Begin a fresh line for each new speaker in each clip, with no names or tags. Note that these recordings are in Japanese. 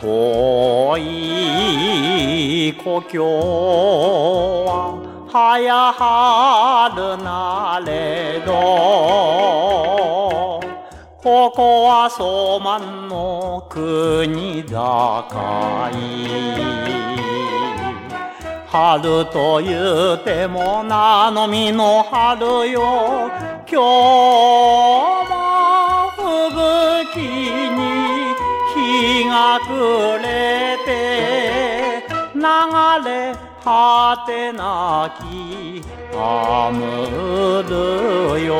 遠い故郷ははやはるなれどここはソマの国だかい。春と言うてもなのみの春よ今日。日が暮れて流れ果てなきアムルよ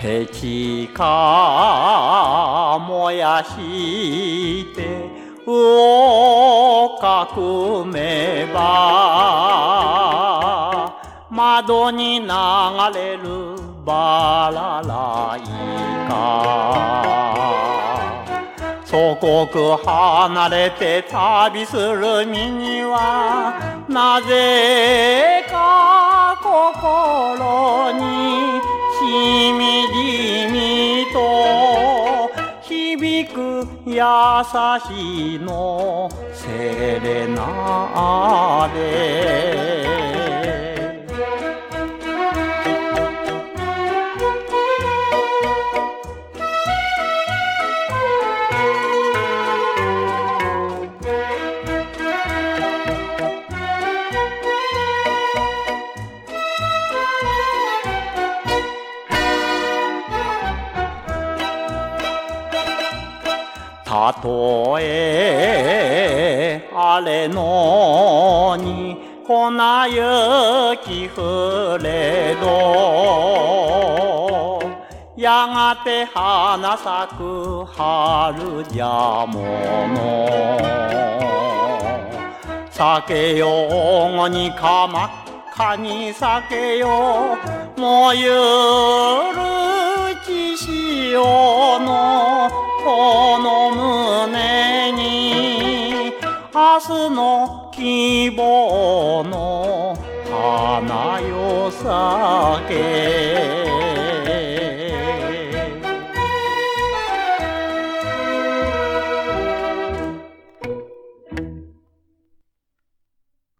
ペチカ燃やしてをかくめば窓に流れるバラライカ。祖国離れて旅する身にはなぜか心にしみじみ優しいのセレナーデたとえあれのに粉雪降れどやがて花咲く春じゃもの酒よごにかまっかに酒よもゆる明日の希望の花よ咲け